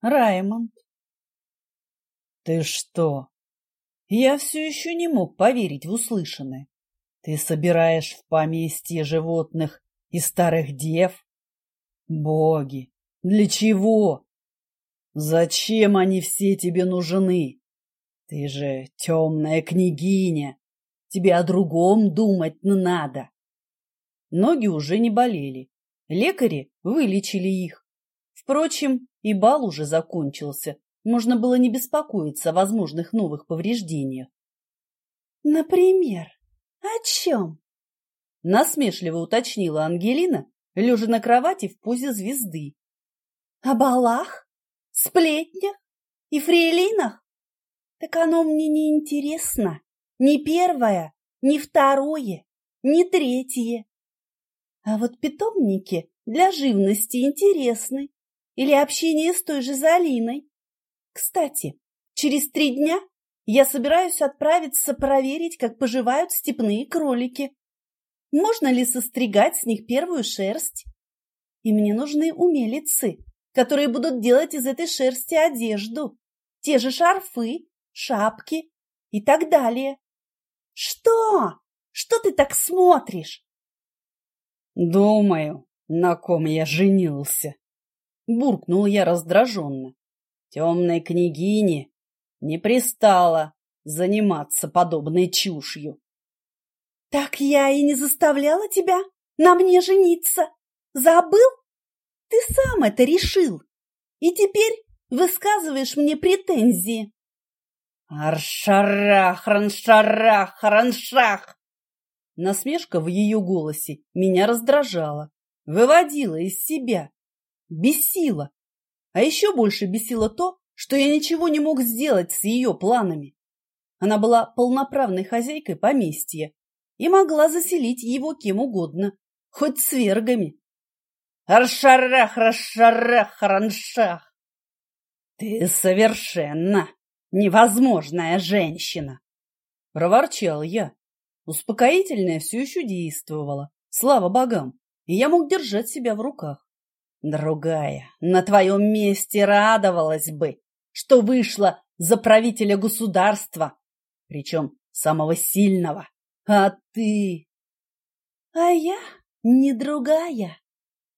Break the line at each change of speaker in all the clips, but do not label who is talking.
Раймонд. Ты что? Я все еще не мог поверить в услышанное. Ты собираешь в поместье животных и старых дев? Боги, для чего? Зачем они все тебе нужны? Ты же темная княгиня. Тебе о другом думать надо. Ноги уже не болели. Лекари вылечили их. Впрочем, и бал уже закончился. Можно было не беспокоиться о возможных новых повреждениях.
«Например, о чем?»
Насмешливо уточнила Ангелина, лежа на кровати в позе звезды.
«О балах? Сплетнях? И фрейлинах? Так оно мне не интересно. Ни первое, ни второе, ни третье. А вот питомники для живности интересны. Или общение с той же Залиной. Кстати, через три дня я собираюсь отправиться проверить, как поживают степные кролики. Можно ли состригать с них первую шерсть? И мне нужны умелицы, которые будут делать из этой шерсти одежду, те же шарфы, шапки и так далее. Что? Что ты так смотришь?
Думаю, на ком я женился. Буркнул я раздраженно. Темной княгине не пристало заниматься подобной чушью.
Так я и не заставляла тебя на мне жениться. Забыл? Ты сам это решил. И теперь высказываешь мне претензии.
Аршарах, раншарах, раншах! Насмешка в ее голосе меня раздражала, выводила из себя, бесила. А еще больше бесило то, что я ничего не мог сделать с ее планами. Она была полноправной хозяйкой поместья, и могла заселить его кем угодно, хоть свергами. Аршарах, расшарах, раншах! Ты совершенно невозможная женщина! Проворчал я. Успокоительное все еще действовало, слава богам, и я мог держать себя в руках. Другая на твоем месте радовалась бы, что вышла за правителя государства, причем самого сильного. А ты?
А я не другая,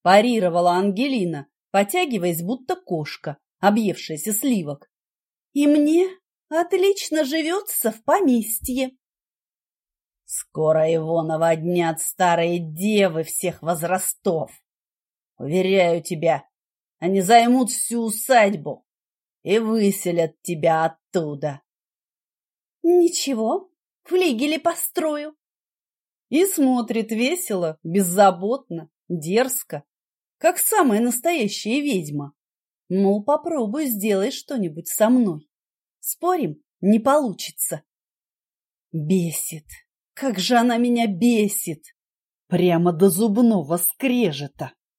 парировала Ангелина, потягиваясь, будто кошка, объевшаяся сливок.
И мне отлично живется в поместье.
Скоро его наводнят старые девы всех возрастов. Уверяю тебя, они займут всю усадьбу и выселят тебя оттуда.
Ничего, флигели построю.
И смотрит весело, беззаботно, дерзко, как самая настоящая ведьма. Ну, попробуй сделай что-нибудь со мной. Спорим, не получится. Бесит. Как же она меня бесит! Прямо до зубного скрежета.